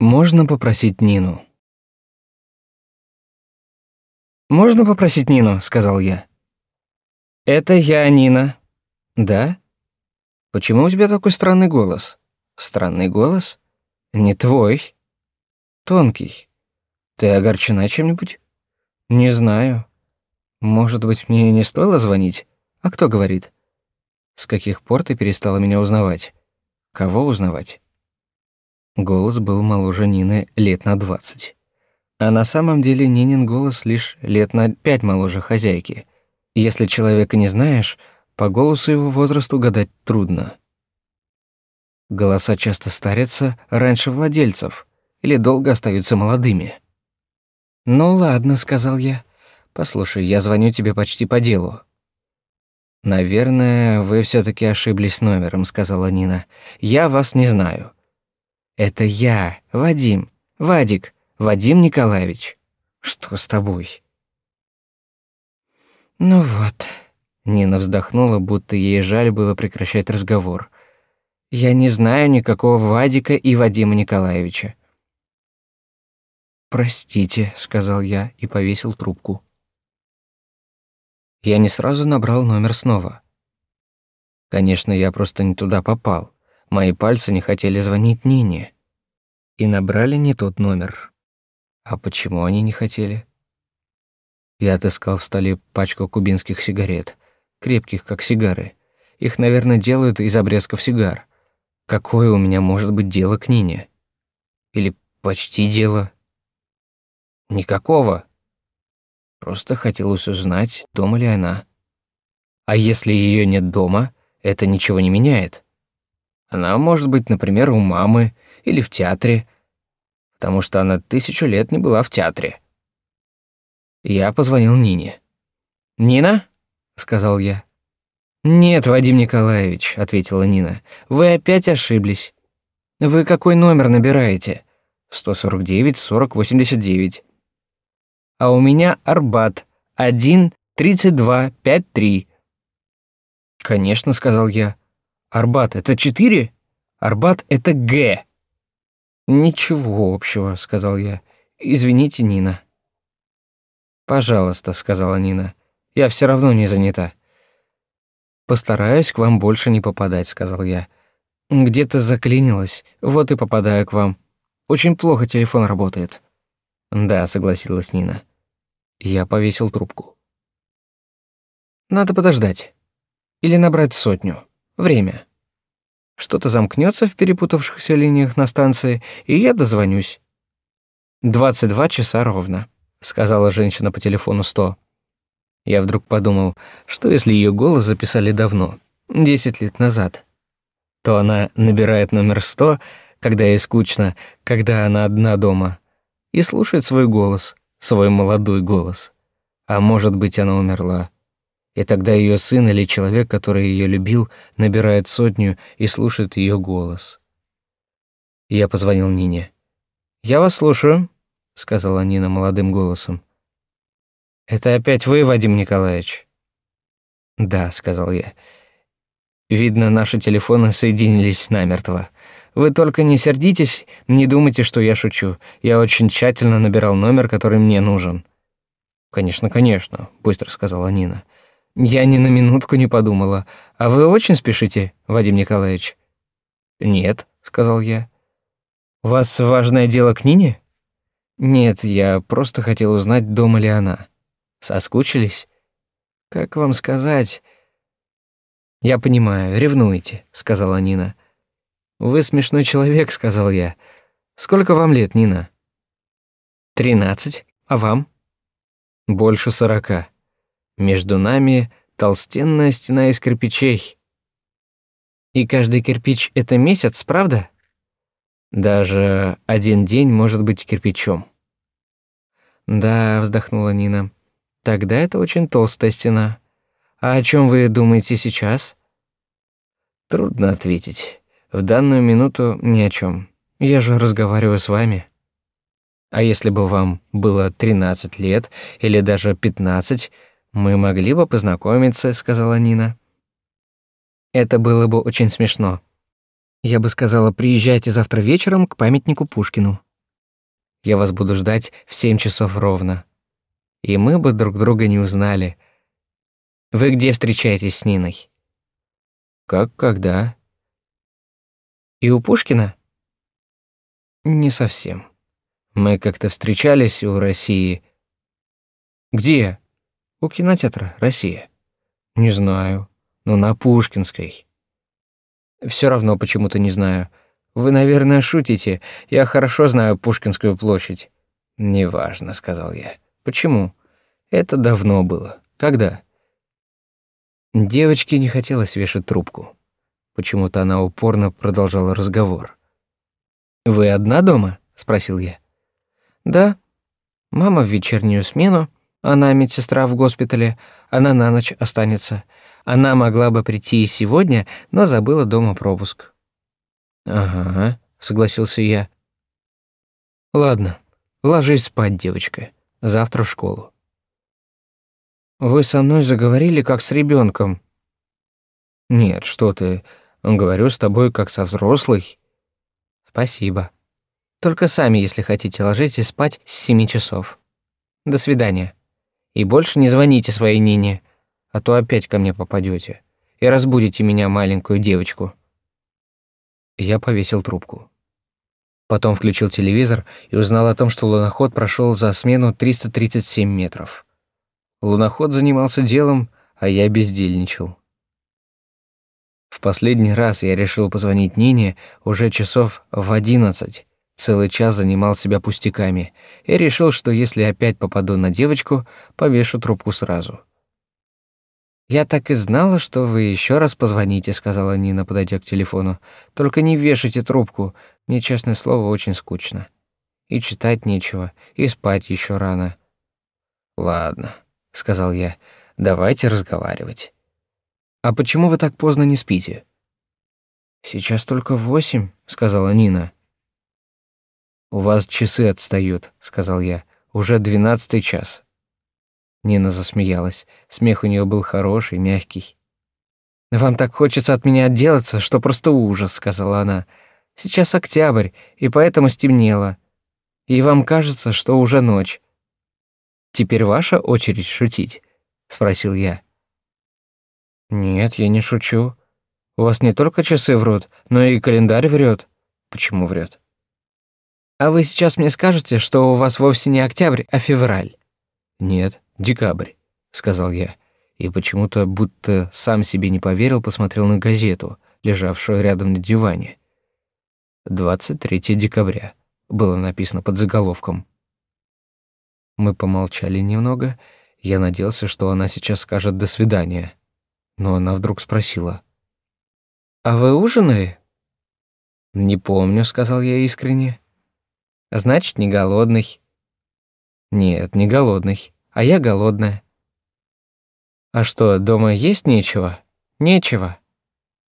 Можно попросить Нину. Можно попросить Нину, сказал я. Это я, Нина. Да? Почему у тебя такой странный голос? Странный голос? Не твой. Тонкий. Ты огорчена чем-нибудь? Не знаю. Может быть, мне не стоило звонить? А кто говорит? С каких пор ты перестала меня узнавать? Кого узнавать? Голос был моложе Нины лет на двадцать. А на самом деле Нинин голос лишь лет на пять моложе хозяйки. Если человека не знаешь, по голосу его возрасту гадать трудно. Голоса часто старятся раньше владельцев или долго остаются молодыми. «Ну ладно», — сказал я. «Послушай, я звоню тебе почти по делу». «Наверное, вы все таки ошиблись номером», — сказала Нина. «Я вас не знаю». Это я, Вадим. Вадик, Вадим Николаевич. Что с тобой? Ну вот. Нина вздохнула, будто ей жаль было прекращать разговор. Я не знаю никакого Вадика и Вадима Николаевича. Простите, сказал я и повесил трубку. Я не сразу набрал номер снова. Конечно, я просто не туда попал. Мои пальцы не хотели звонить Нине. И набрали не тот номер. А почему они не хотели? Я отыскал в столе пачку кубинских сигарет, крепких, как сигары. Их, наверное, делают из обрезков сигар. Какое у меня может быть дело к Нине? Или почти дело? Никакого. Просто хотелось узнать, дома ли она. А если ее нет дома, это ничего не меняет. Она может быть, например, у мамы или в театре, потому что она тысячу лет не была в театре. Я позвонил Нине. «Нина?» — сказал я. «Нет, Вадим Николаевич», — ответила Нина. «Вы опять ошиблись. Вы какой номер набираете?» «149, 40, 89». «А у меня Арбат, 1, 32, 53». «Конечно», — сказал я. Арбат — это четыре? Арбат — это Г. Ничего общего, сказал я. Извините, Нина. Пожалуйста, сказала Нина. Я все равно не занята. Постараюсь к вам больше не попадать, сказал я. Где-то заклинилось, вот и попадаю к вам. Очень плохо телефон работает. Да, согласилась Нина. Я повесил трубку. Надо подождать. Или набрать сотню. Время. Что-то замкнется в перепутавшихся линиях на станции, и я дозвонюсь. «Двадцать два часа ровно», — сказала женщина по телефону сто. Я вдруг подумал, что если ее голос записали давно, десять лет назад, то она набирает номер сто, когда ей скучно, когда она одна дома, и слушает свой голос, свой молодой голос. А может быть, она умерла. И тогда ее сын или человек, который ее любил, набирает сотню и слушает ее голос. Я позвонил Нине. «Я вас слушаю», — сказала Нина молодым голосом. «Это опять вы, Вадим Николаевич?» «Да», — сказал я. «Видно, наши телефоны соединились намертво. Вы только не сердитесь, не думайте, что я шучу. Я очень тщательно набирал номер, который мне нужен». «Конечно, конечно», — быстро сказала Нина. Я ни на минутку не подумала. А вы очень спешите, Вадим Николаевич? Нет, сказал я. У вас важное дело к Нине? Нет, я просто хотел узнать, дома ли она. Соскучились? Как вам сказать? Я понимаю, ревнуете, сказала Нина. Вы смешной человек, сказал я. Сколько вам лет, Нина? Тринадцать. А вам? Больше сорока. Между нами толстенная стена из кирпичей. И каждый кирпич — это месяц, правда? Даже один день может быть кирпичом. Да, вздохнула Нина. Тогда это очень толстая стена. А о чем вы думаете сейчас? Трудно ответить. В данную минуту ни о чем. Я же разговариваю с вами. А если бы вам было 13 лет или даже 15, «Мы могли бы познакомиться», — сказала Нина. «Это было бы очень смешно. Я бы сказала, приезжайте завтра вечером к памятнику Пушкину. Я вас буду ждать в семь часов ровно. И мы бы друг друга не узнали. Вы где встречаетесь с Ниной? Как когда? И у Пушкина? Не совсем. Мы как-то встречались у России. Где? У кинотеатра Россия. Не знаю. Ну, на Пушкинской. Все равно почему-то не знаю. Вы, наверное, шутите. Я хорошо знаю Пушкинскую площадь. Неважно, сказал я. Почему? Это давно было. Когда? Девочке не хотелось вешать трубку. Почему-то она упорно продолжала разговор. Вы одна дома? спросил я. Да. Мама в вечернюю смену, она медсестра в госпитале, она на ночь останется. Она могла бы прийти и сегодня, но забыла дома пропуск. Ага, согласился я. Ладно, ложись спать, девочка. Завтра в школу. Вы со мной заговорили как с ребенком. Нет, что ты? Говорю с тобой как со взрослой. Спасибо. Только сами, если хотите, ложитесь спать с семи часов. До свидания. И больше не звоните своей Нине, а то опять ко мне попадете и разбудите меня, маленькую девочку. Я повесил трубку. Потом включил телевизор и узнал о том, что луноход прошел за смену 337 метров. Луноход занимался делом, а я бездельничал. В последний раз я решил позвонить Нине уже часов в одиннадцать. Целый час занимал себя пустяками и решил, что если опять попаду на девочку, повешу трубку сразу. «Я так и знала, что вы еще раз позвоните», — сказала Нина, подойдя к телефону. «Только не вешайте трубку. Мне, честное слово, очень скучно. И читать нечего, и спать еще рано». «Ладно», — сказал я, — «давайте разговаривать». «А почему вы так поздно не спите?» «Сейчас только восемь», — сказала Нина. «У вас часы отстают», — сказал я. «Уже двенадцатый час». Нина засмеялась. Смех у нее был хороший, мягкий. «Вам так хочется от меня отделаться, что просто ужас», — сказала она. «Сейчас октябрь, и поэтому стемнело. И вам кажется, что уже ночь. Теперь ваша очередь шутить?» — спросил я. «Нет, я не шучу. У вас не только часы врут, но и календарь врет. Почему врет?» «А вы сейчас мне скажете, что у вас вовсе не октябрь, а февраль?» «Нет, декабрь», — сказал я, и почему-то, будто сам себе не поверил, посмотрел на газету, лежавшую рядом на диване. «23 декабря», — было написано под заголовком. Мы помолчали немного, я надеялся, что она сейчас скажет «до свидания», но она вдруг спросила. «А вы ужинали?» «Не помню», — сказал я искренне. «Значит, не голодный». Нет, не голодный, а я голодная. А что, дома есть нечего? Нечего,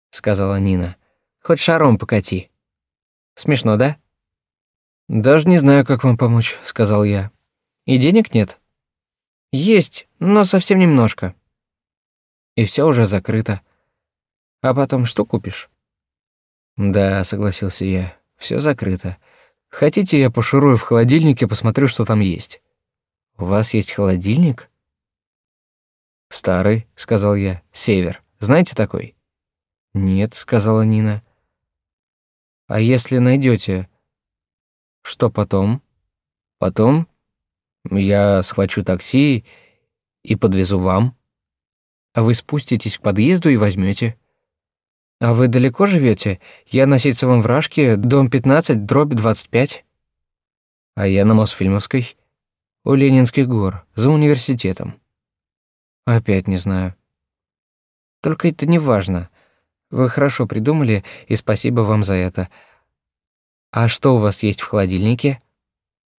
сказала Нина. Хоть шаром покати. Смешно, да? Даже не знаю, как вам помочь, сказал я. И денег нет? Есть, но совсем немножко. И все уже закрыто. А потом что купишь? Да, согласился я. Все закрыто. Хотите, я пошурую в холодильнике, посмотрю, что там есть. У вас есть холодильник? Старый, сказал я. Север. Знаете такой? Нет, сказала Нина. А если найдете, что потом? Потом я схвачу такси и подвезу вам. А вы спуститесь к подъезду и возьмете. А вы далеко живете? Я на Ситцевом вражке, дом 15, дробь 25. А я на Мосфильмовской. У Ленинских гор, за университетом. Опять не знаю. Только это не важно. Вы хорошо придумали, и спасибо вам за это. А что у вас есть в холодильнике?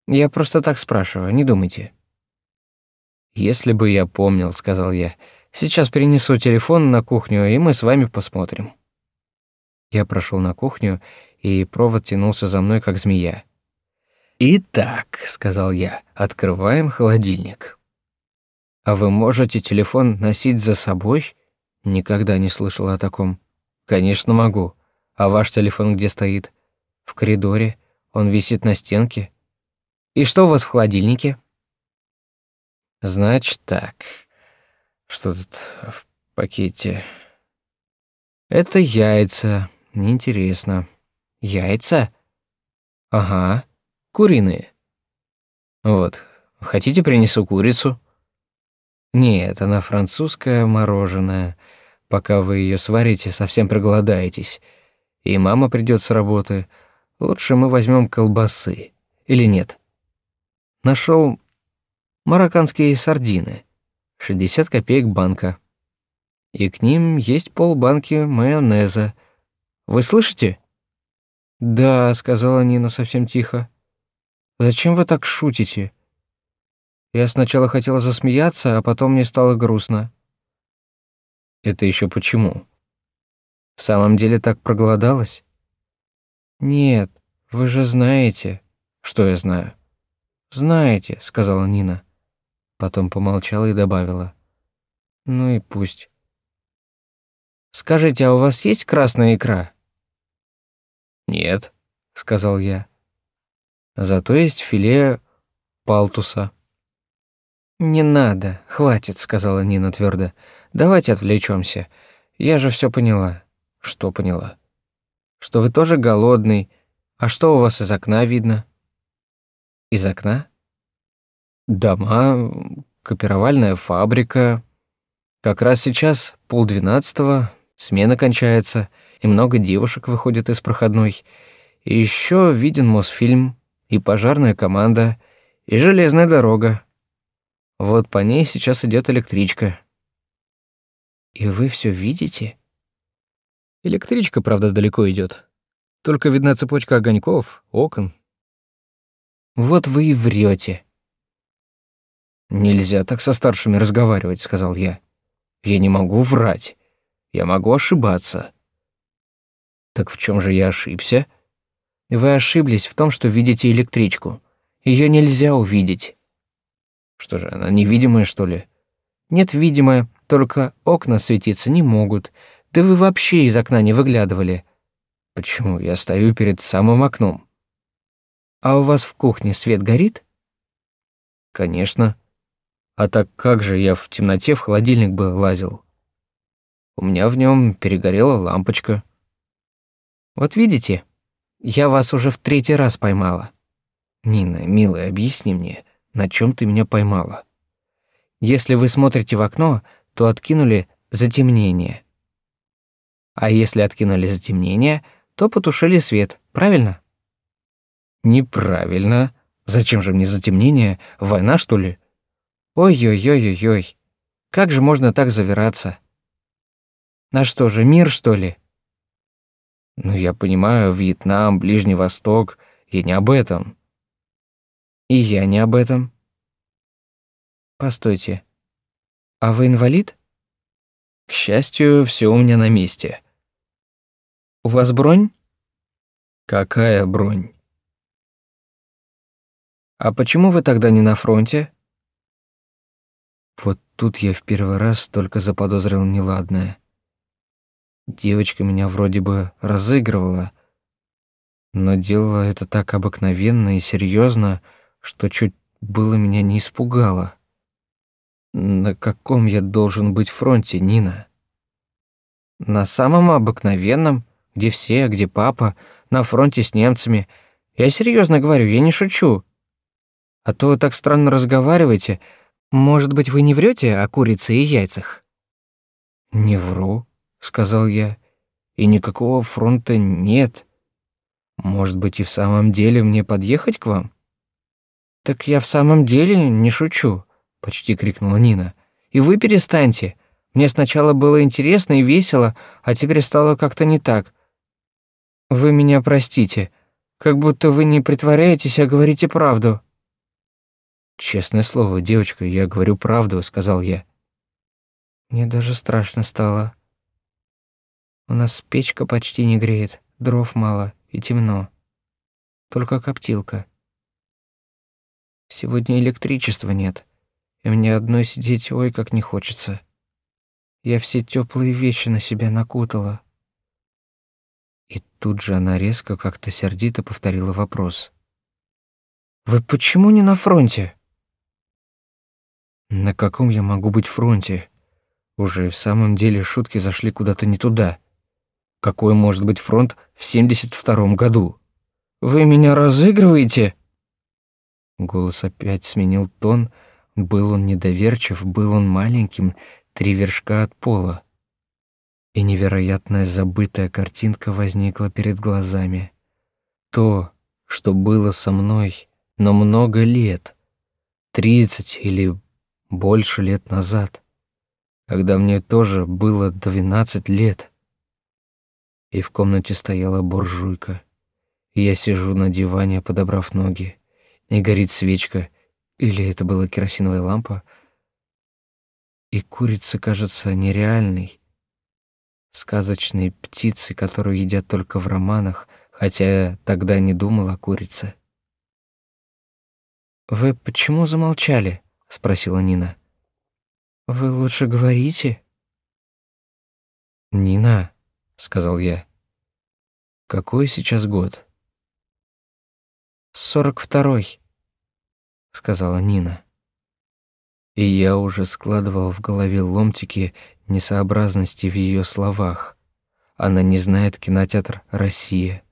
Я просто так спрашиваю, не думайте. Если бы я помнил, сказал я. Сейчас перенесу телефон на кухню, и мы с вами посмотрим. Я прошел на кухню, и провод тянулся за мной как змея. «Итак», — сказал я, — «открываем холодильник». «А вы можете телефон носить за собой?» Никогда не слышала о таком. «Конечно могу. А ваш телефон где стоит?» «В коридоре. Он висит на стенке». И что у вас в холодильнике? Значит так. Что тут в пакете? Это яйца. Неинтересно. Яйца? Ага. Куриные. Вот. Хотите, принесу курицу? Нет, она французское мороженое. Пока вы ее сварите, совсем проголодаетесь. И мама придет с работы. Лучше мы возьмем колбасы. Или нет? Нашел марокканские сардины. 60 копеек банка. И к ним есть полбанки майонеза. Вы слышите? Да, сказала Нина совсем тихо. Зачем вы так шутите? Я сначала хотела засмеяться, а потом мне стало грустно. Это еще почему? В самом деле так проголодалась? Нет, вы же знаете. Что я знаю? Знаете, сказала Нина. Потом помолчала и добавила: Ну и пусть. Скажите, а у вас есть красная икра? Нет, сказал я. Зато есть филе палтуса. Не надо, хватит, сказала Нина твердо. Давайте отвлечемся. Я же все поняла. Что поняла? Что вы тоже голодный. А что у вас из окна видно? Из окна? Дома, копировальная фабрика. Как раз сейчас полдвенадцатого, смена кончается, и много девушек выходит из проходной. И еще виден Мосфильм, и пожарная команда, и железная дорога. Вот по ней сейчас идет электричка. И вы все видите? Электричка, правда, далеко идет. Только видна цепочка огоньков, окон. Вот вы и врете. Нельзя так со старшими разговаривать, сказал я. Я не могу врать. Я могу ошибаться. Так в чем же я ошибся? Вы ошиблись в том, что видите электричку. Ее нельзя увидеть. Что же, она невидимая, что ли? Нет, видимая, только окна светиться не могут. Да вы вообще из окна не выглядывали. Почему? Я стою перед самым окном. А у вас в кухне свет горит? Конечно. А так как же я в темноте в холодильник бы лазил? У меня в нем перегорела лампочка. Вот видите, я вас уже в третий раз поймала. Нина, милая, объясни мне, на чем ты меня поймала? Если вы смотрите в окно, то откинули затемнение. А если откинули затемнение, то потушили свет, правильно? Неправильно. Зачем же мне затемнение? Война, что ли? Ой-ой-ой-ой-ой. Как же можно так завираться? На что же, мир, что ли? Ну, я понимаю, Вьетнам, Ближний Восток, я не об этом. И я не об этом. Постойте. А вы инвалид? К счастью, все у меня на месте. У вас бронь? Какая бронь? А почему вы тогда не на фронте? Вот тут я в первый раз только заподозрил неладное. Девочка меня вроде бы разыгрывала, но делала это так обыкновенно и серьезно, что чуть было меня не испугало. На каком я должен быть фронте, Нина? На самом обыкновенном, где все, где папа, на фронте с немцами. Я серьезно говорю, я не шучу. А то вы так странно разговариваете. Может быть, вы не врете о курице и яйцах? Не вру, сказал я. И никакого фронта нет. Может быть, и в самом деле мне подъехать к вам? Так я в самом деле не шучу почти крикнула Нина. И вы перестаньте. Мне сначала было интересно и весело, а теперь стало как-то не так. Вы меня простите. Как будто вы не притворяетесь, а говорите правду. Честное слово, девочка, я говорю правду, сказал я. Мне даже страшно стало. У нас печка почти не греет, дров мало и темно. Только коптилка. Сегодня электричества нет и мне одной сидеть ой как не хочется. Я все теплые вещи на себя накутала. И тут же она резко как-то сердито повторила вопрос. Вы почему не на фронте? На каком я могу быть фронте? Уже в самом деле шутки зашли куда-то не туда. Какой может быть фронт в 72-м году? Вы меня разыгрываете? Голос опять сменил тон. Был он недоверчив, был он маленьким, три вершка от пола. И невероятная забытая картинка возникла перед глазами. То, что было со мной, но много лет, тридцать или больше лет назад, когда мне тоже было двенадцать лет. И в комнате стояла буржуйка, и я сижу на диване, подобрав ноги, и горит свечка, или это была керосиновая лампа, и курица кажется нереальной, сказочной птицей, которую едят только в романах, хотя я тогда не думал о курице. «Вы почему замолчали?» — спросила Нина. «Вы лучше говорите?» «Нина», — сказал я, — «какой сейчас год?» «Сорок второй», — сказала Нина. И я уже складывал в голове ломтики несообразности в ее словах. Она не знает кинотеатр «Россия»,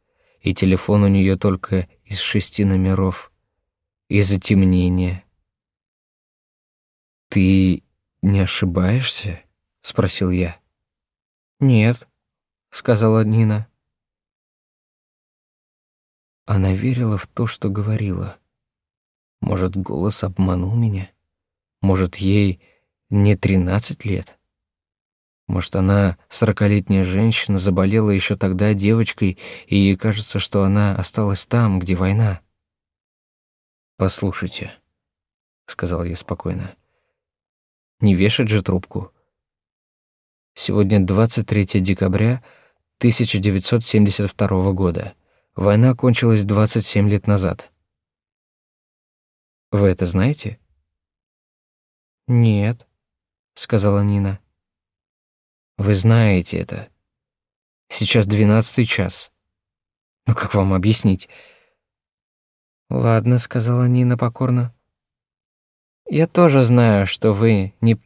и телефон у нее только из шести номеров — и затемнение. «Ты не ошибаешься?» — спросил я. «Нет», — сказала Нина. Она верила в то, что говорила. Может, голос обманул меня? Может, ей не тринадцать лет? Может, она сорокалетняя женщина, заболела еще тогда девочкой, и ей кажется, что она осталась там, где война? «Послушайте», — сказал я спокойно, — «не вешать же трубку. Сегодня 23 декабря 1972 года. Война кончилась 27 лет назад. Вы это знаете?» «Нет», — сказала Нина. «Вы знаете это. Сейчас двенадцатый час. Ну как вам объяснить?» «Ладно», — сказала Нина покорно. «Я тоже знаю, что вы не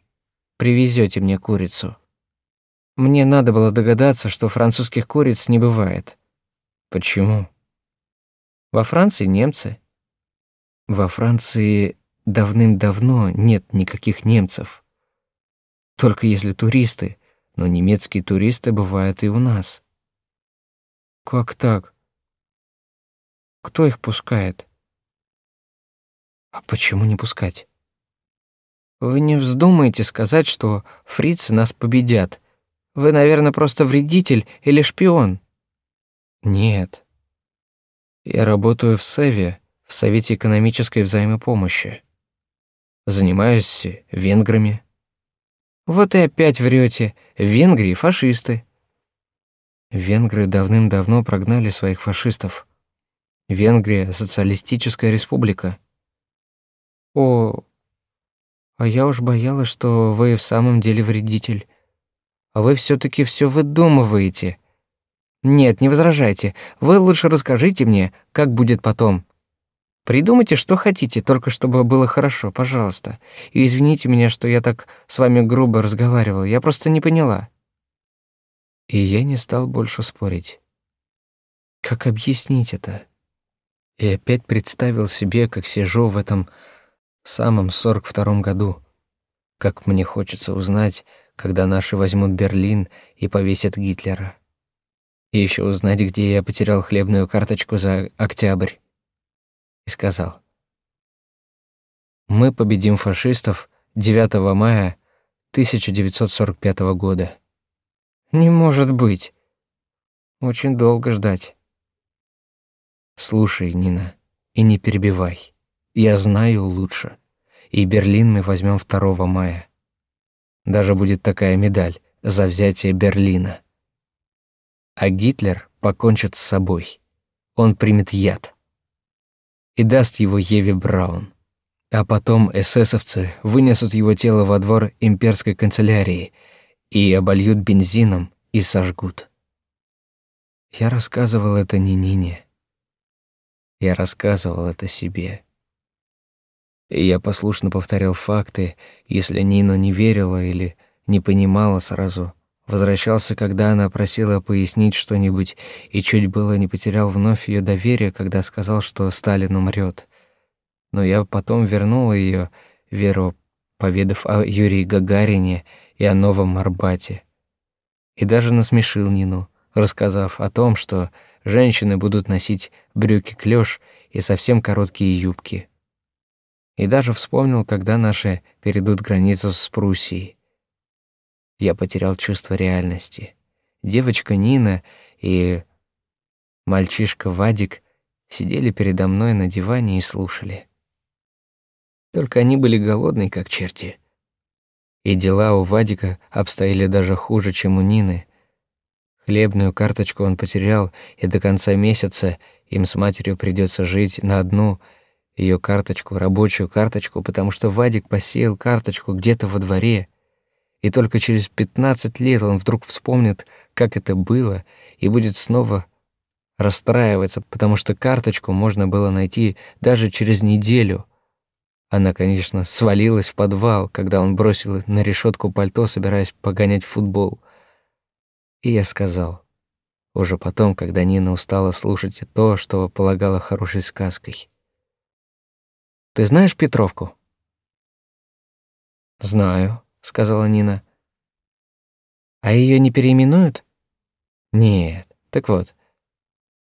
привезете мне курицу. Мне надо было догадаться, что французских куриц не бывает». «Почему?» «Во Франции немцы». «Во Франции давным-давно нет никаких немцев. Только если туристы, но немецкие туристы бывают и у нас». «Как так? Кто их пускает?» А почему не пускать? Вы не вздумайте сказать, что фрицы нас победят. Вы, наверное, просто вредитель или шпион. Нет. Я работаю в СЭВе, в Совете экономической взаимопомощи. Занимаюсь венграми. Вот и опять врете. В Венгрии фашисты. Венгры давным-давно прогнали своих фашистов. Венгрия — социалистическая республика. О, а я уж боялась, что вы в самом деле вредитель. А вы все таки все выдумываете. Нет, не возражайте. Вы лучше расскажите мне, как будет потом. Придумайте, что хотите, только чтобы было хорошо, пожалуйста. И извините меня, что я так с вами грубо разговаривал. Я просто не поняла. И я не стал больше спорить. Как объяснить это? И опять представил себе, как сижу в этом самом сорок втором году. Как мне хочется узнать, когда наши возьмут Берлин и повесят Гитлера. И еще узнать, где я потерял хлебную карточку за октябрь. И сказал: Мы победим фашистов 9 мая 1945 года. Не может быть. Очень долго ждать. Слушай, Нина, и не перебивай. Я знаю лучше. И Берлин мы возьмем 2 мая. Даже будет такая медаль за взятие Берлина. А Гитлер покончит с собой. Он примет яд и даст его Еве Браун. А потом эсэсовцы вынесут его тело во двор имперской канцелярии и обольют бензином и сожгут. Я рассказывал это не Нине. Я рассказывал это себе И я послушно повторял факты, если Нина не верила или не понимала сразу. Возвращался, когда она просила пояснить что-нибудь, и чуть было не потерял вновь ее доверие, когда сказал, что Сталин умрет. Но я потом вернул ее веру, поведав о Юрии Гагарине и о Новом Арбате. И даже насмешил Нину, рассказав о том, что женщины будут носить брюки-клёш и совсем короткие юбки. И даже вспомнил, когда наши перейдут границу с Пруссией. Я потерял чувство реальности. Девочка Нина и мальчишка Вадик сидели передо мной на диване и слушали. Только они были голодные, как черти. И дела у Вадика обстояли даже хуже, чем у Нины. Хлебную карточку он потерял, и до конца месяца им с матерью придется жить на одну ее карточку, рабочую карточку, потому что Вадик посеял карточку где-то во дворе, и только через пятнадцать лет он вдруг вспомнит, как это было, и будет снова расстраиваться, потому что карточку можно было найти даже через неделю — она, конечно, свалилась в подвал, когда он бросил на решетку пальто, собираясь погонять футбол. И я сказал, уже потом, когда Нина устала слушать то, что полагала хорошей сказкой. «Ты знаешь Петровку?» «Знаю», — сказала Нина. «А ее не переименуют?» «Нет. Так вот,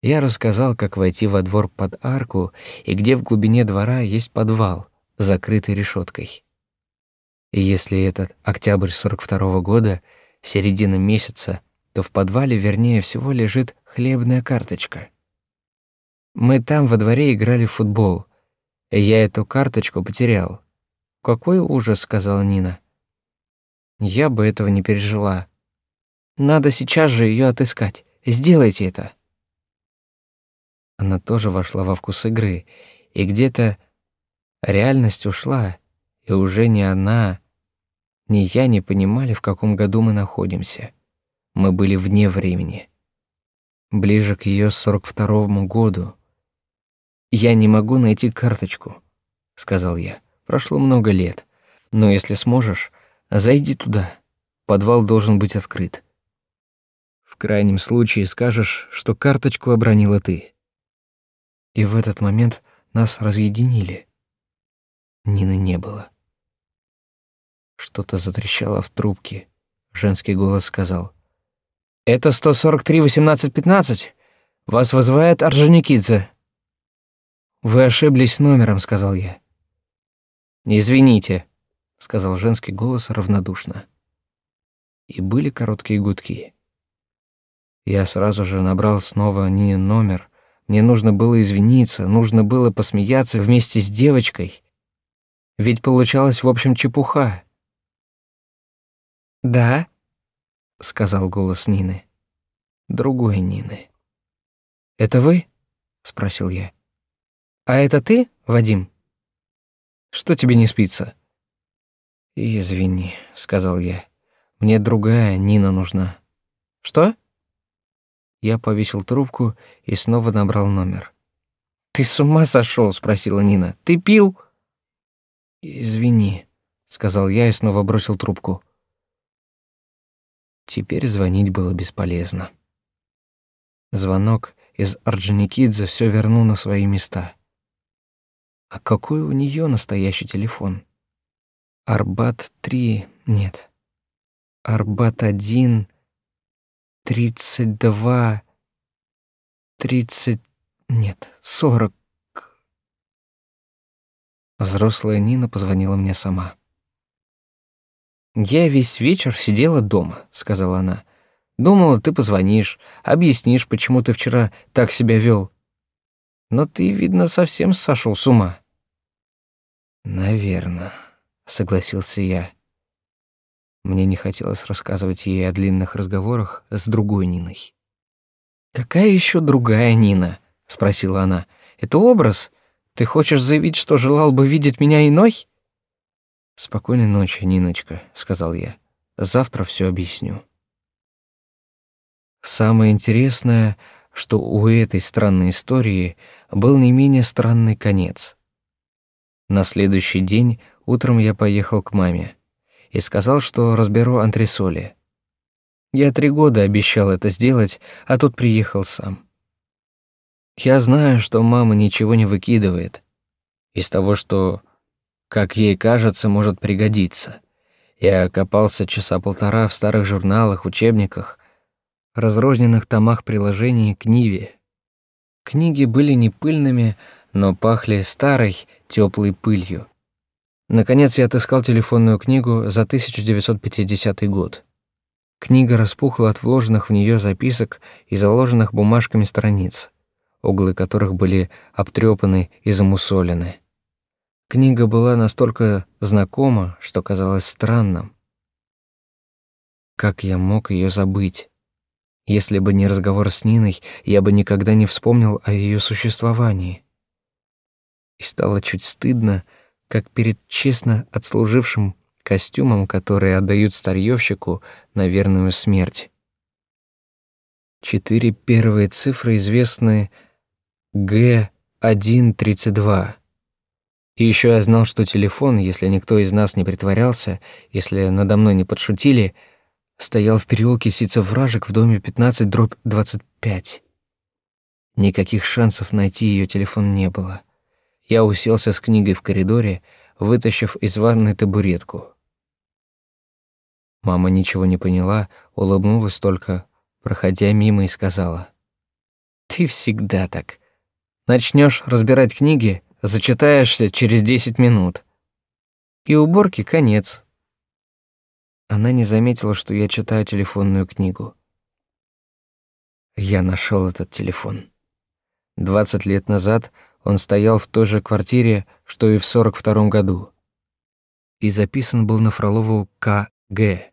я рассказал, как войти во двор под арку и где в глубине двора есть подвал закрытой решеткой. И если этот октябрь 42 -го года, середина месяца, то в подвале, вернее всего, лежит хлебная карточка. Мы там во дворе играли в футбол. Я эту карточку потерял. Какой ужас, сказала Нина. Я бы этого не пережила. Надо сейчас же ее отыскать. Сделайте это. Она тоже вошла во вкус игры, и где-то Реальность ушла, и уже ни она, ни я не понимали, в каком году мы находимся. Мы были вне времени. Ближе к ее сорок второму году. «Я не могу найти карточку», — сказал я. «Прошло много лет, но если сможешь, зайди туда. Подвал должен быть открыт. В крайнем случае скажешь, что карточку обронила ты». И в этот момент нас разъединили — Нины не было. Что-то затрещало в трубке. Женский голос сказал. «Это 143-18-15. Вас вызывает Орджоникидзе». «Вы ошиблись номером», — сказал я. «Извините», — сказал женский голос равнодушно. И были короткие гудки. Я сразу же набрал снова Нинин номер. Мне нужно было извиниться, нужно было посмеяться вместе с девочкой, ведь получалось, в общем, чепуха. «Да?» — сказал голос Нины. Другой Нины. «Это вы?» — спросил я. «А это ты, Вадим? Что тебе не спится?» «Извини», — сказал я. «Мне другая Нина нужна». «Что?» Я повесил трубку и снова набрал номер. «Ты с ума сошел?» — спросила Нина. «Ты пил?» «Извини», — сказал я и снова бросил трубку. Теперь звонить было бесполезно. Звонок из Орджоникидзе все вернул на свои места. А какой у нее настоящий телефон? Арбат-3, нет. Арбат-1, 32, 30, нет, 40. Взрослая Нина позвонила мне сама. «Я весь вечер сидела дома», — сказала она. «Думала, ты позвонишь, объяснишь, почему ты вчера так себя вел. Но ты, видно, совсем сошел с ума». «Наверно», — согласился я. Мне не хотелось рассказывать ей о длинных разговорах с другой Ниной. «Какая еще другая Нина?» — спросила она. «Это образ ты хочешь заявить, что желал бы видеть меня иной? Спокойной ночи, Ниночка, сказал я. Завтра все объясню. Самое интересное, что у этой странной истории был не менее странный конец. На следующий день утром я поехал к маме и сказал, что разберу антресоли. Я три года обещал это сделать, а тут приехал сам. Я знаю, что мама ничего не выкидывает из того, что, как ей кажется, может пригодиться. Я копался часа полтора в старых журналах, учебниках, разрозненных томах приложений к Ниве. Книги были не пыльными, но пахли старой, теплой пылью. Наконец я отыскал телефонную книгу за 1950 год. Книга распухла от вложенных в нее записок и заложенных бумажками страниц, углы которых были обтрепаны и замусолены. Книга была настолько знакома, что казалось странным. Как я мог ее забыть? Если бы не разговор с Ниной, я бы никогда не вспомнил о ее существовании. И стало чуть стыдно, как перед честно отслужившим костюмом, которые отдают старьёвщику на верную смерть. Четыре первые цифры известны Г132. И еще я знал, что телефон, если никто из нас не притворялся, если надо мной не подшутили, стоял в переулке Сицев-Вражек в доме 15 дробь 25. Никаких шансов найти ее телефон не было. Я уселся с книгой в коридоре, вытащив из ванной табуретку. Мама ничего не поняла, улыбнулась только, проходя мимо и сказала: "Ты всегда так. Начнешь разбирать книги, зачитаешься через десять минут. И уборки конец". Она не заметила, что я читаю телефонную книгу. Я нашел этот телефон. Двадцать лет назад он стоял в той же квартире, что и в сорок втором году. И записан был на Фролову К.Г.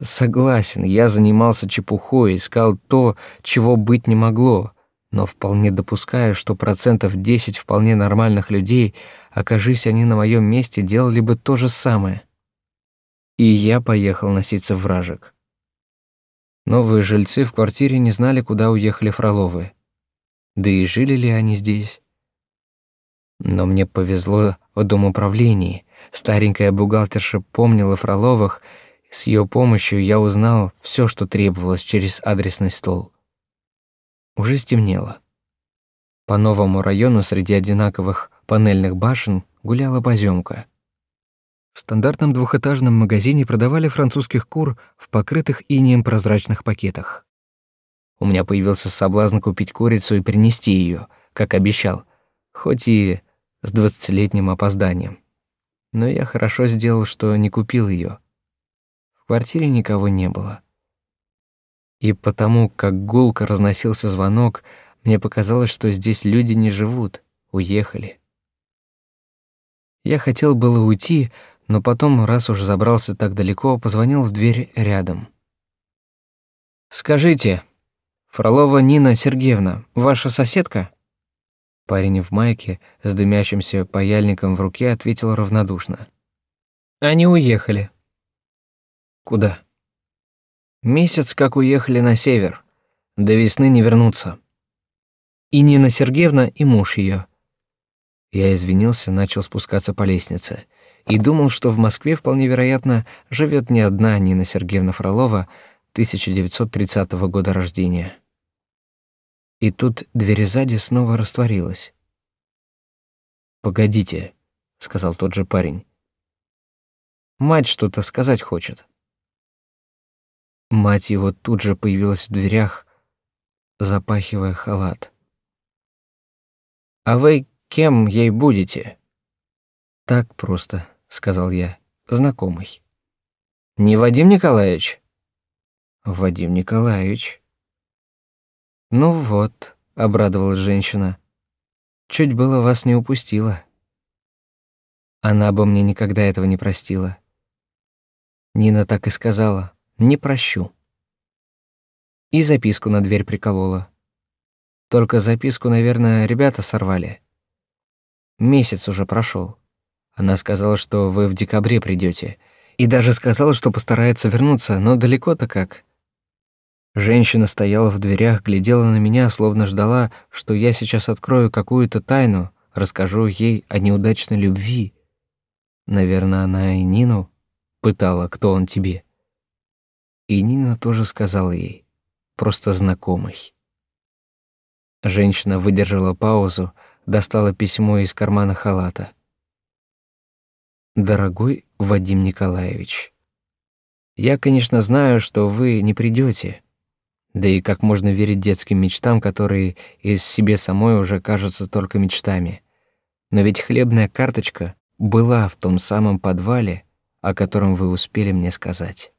Согласен, я занимался чепухой, искал то, чего быть не могло, но вполне допускаю, что процентов десять вполне нормальных людей, окажись они на моем месте, делали бы то же самое. И я поехал носиться в вражек. Новые жильцы в квартире не знали, куда уехали Фроловы. Да и жили ли они здесь? Но мне повезло в дом управлении. Старенькая бухгалтерша помнила Фроловых, с ее помощью я узнал все, что требовалось через адресный стол. Уже стемнело. По новому району среди одинаковых панельных башен гуляла поземка. В стандартном двухэтажном магазине продавали французских кур в покрытых инеем прозрачных пакетах. У меня появился соблазн купить курицу и принести ее, как обещал, хоть и с двадцатилетним опозданием. Но я хорошо сделал, что не купил ее. В квартире никого не было. И потому, как гулко разносился звонок, мне показалось, что здесь люди не живут, уехали. Я хотел было уйти, но потом, раз уж забрался так далеко, позвонил в дверь рядом. «Скажите», Фролова Нина Сергеевна, ваша соседка? Парень в майке с дымящимся паяльником в руке ответил равнодушно. Они уехали. Куда? Месяц как уехали на север. До весны не вернутся. И Нина Сергеевна, и муж ее. Я извинился, начал спускаться по лестнице и думал, что в Москве вполне вероятно живет не одна Нина Сергеевна Фролова 1930 года рождения. И тут дверь сзади снова растворилась. «Погодите», — сказал тот же парень. «Мать что-то сказать хочет». Мать его тут же появилась в дверях, запахивая халат. «А вы кем ей будете?» «Так просто», — сказал я, — «знакомый». «Не Вадим Николаевич?» «Вадим Николаевич», ну вот, обрадовалась женщина. Чуть было вас не упустила. Она бы мне никогда этого не простила. Нина так и сказала: "Не прощу". И записку на дверь приколола. Только записку, наверное, ребята сорвали. Месяц уже прошел. Она сказала, что вы в декабре придете, и даже сказала, что постарается вернуться, но далеко-то как. Женщина стояла в дверях, глядела на меня, словно ждала, что я сейчас открою какую-то тайну, расскажу ей о неудачной любви. Наверное, она и Нину пытала, кто он тебе. И Нина тоже сказала ей, просто знакомый. Женщина выдержала паузу, достала письмо из кармана халата. Дорогой Вадим Николаевич, я, конечно, знаю, что вы не придете. Да и как можно верить детским мечтам, которые из себе самой уже кажутся только мечтами. Но ведь хлебная карточка была в том самом подвале, о котором вы успели мне сказать.